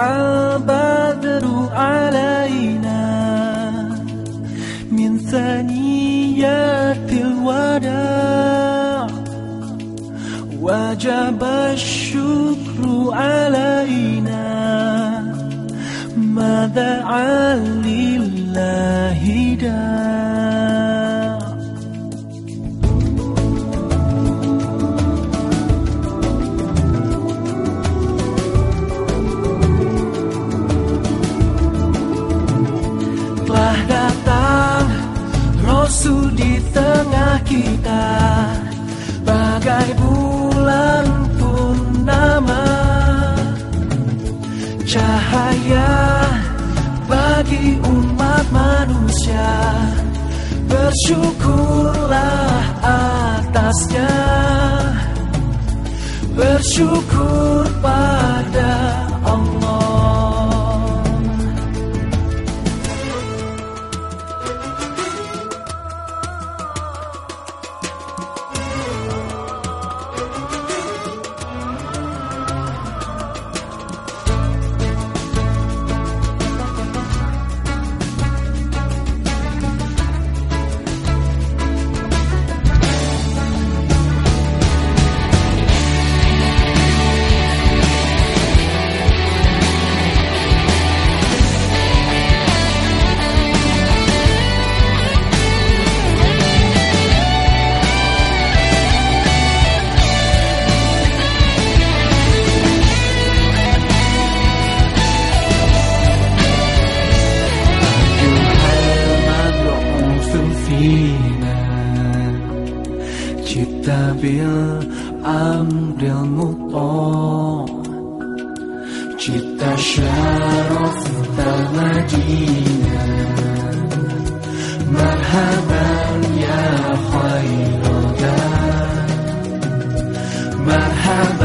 البدر علينا من ثنيات الوداع وجب الشكر علينا ماذا عن لله داع kita Bagai bulan purnama. Cahaya bagi umat manusia Bersyukurlah atasnya. Bersyukur pada Kitabil Amril Muto. Cita syarof Tamadina Marhaban ya khairoda Marhaban